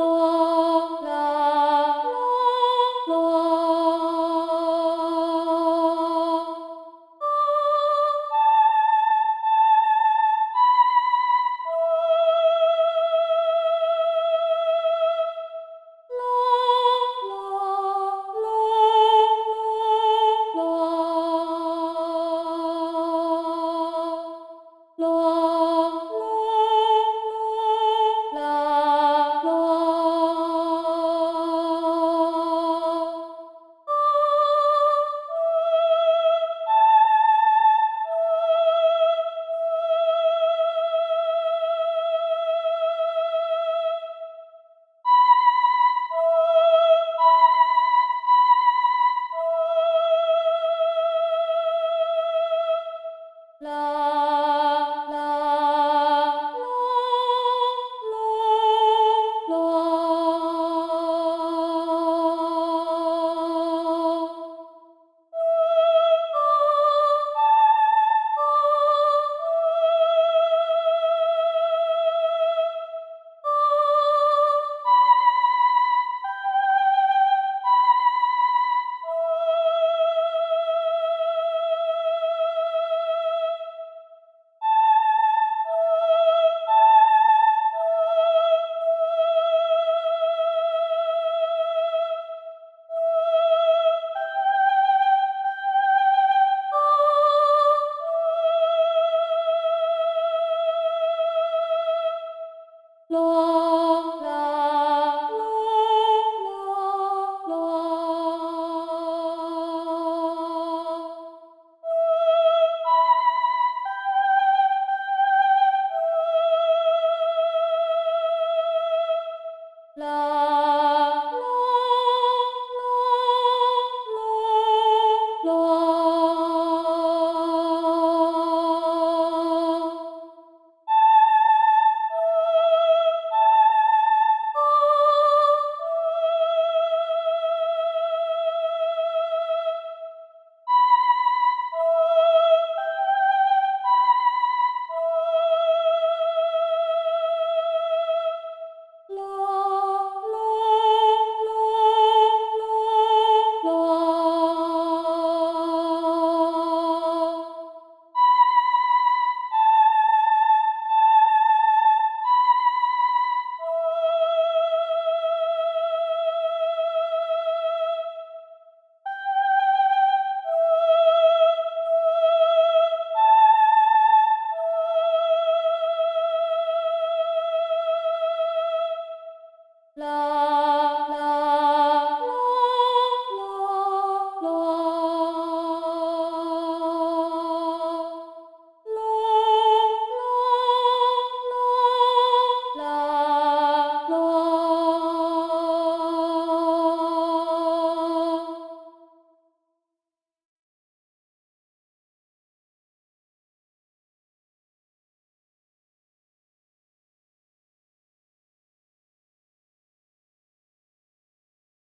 Lord. 啦 love.